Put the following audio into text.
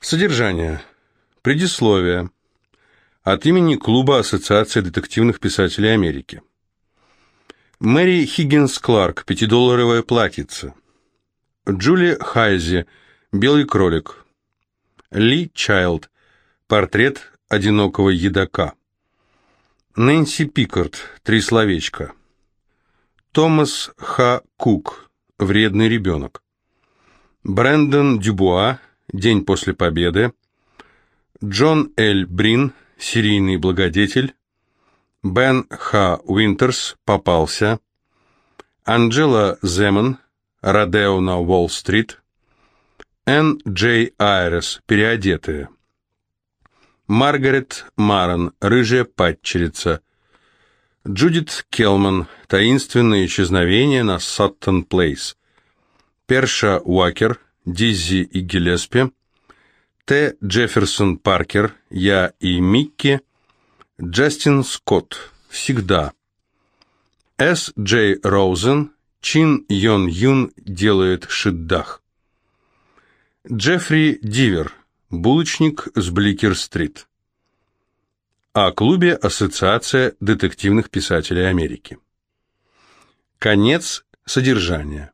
Содержание. Предисловие. От имени Клуба Ассоциации детективных писателей Америки. Мэри Хиггинс Кларк, пятидолларовая платьице. Джули Хайзи, белый кролик. Ли Чайлд, портрет одинокого едока. Нэнси Пикард, три словечка. Томас Х. Кук, вредный ребенок. Брэндон Дюбуа, день после победы. Джон Л. Брин, серийный благодетель. Бен Х. Уинтерс, попался. Анджела Земан, Родео на Уолл-стрит. Н. Джей Айрес, переодетые. Маргарет Маран, рыжая падчерица. Джудит Келман, таинственное исчезновение на Саттон-Плейс. Перша Уокер, Диззи и Гиллеспи. Т. Джефферсон Паркер, Я и Микки. Джастин Скотт, всегда. С. Джей Роузен, Чин Йон Юн делает шиддах. Джеффри Дивер, булочник с Бликер-стрит. О клубе Ассоциация детективных писателей Америки. Конец содержания.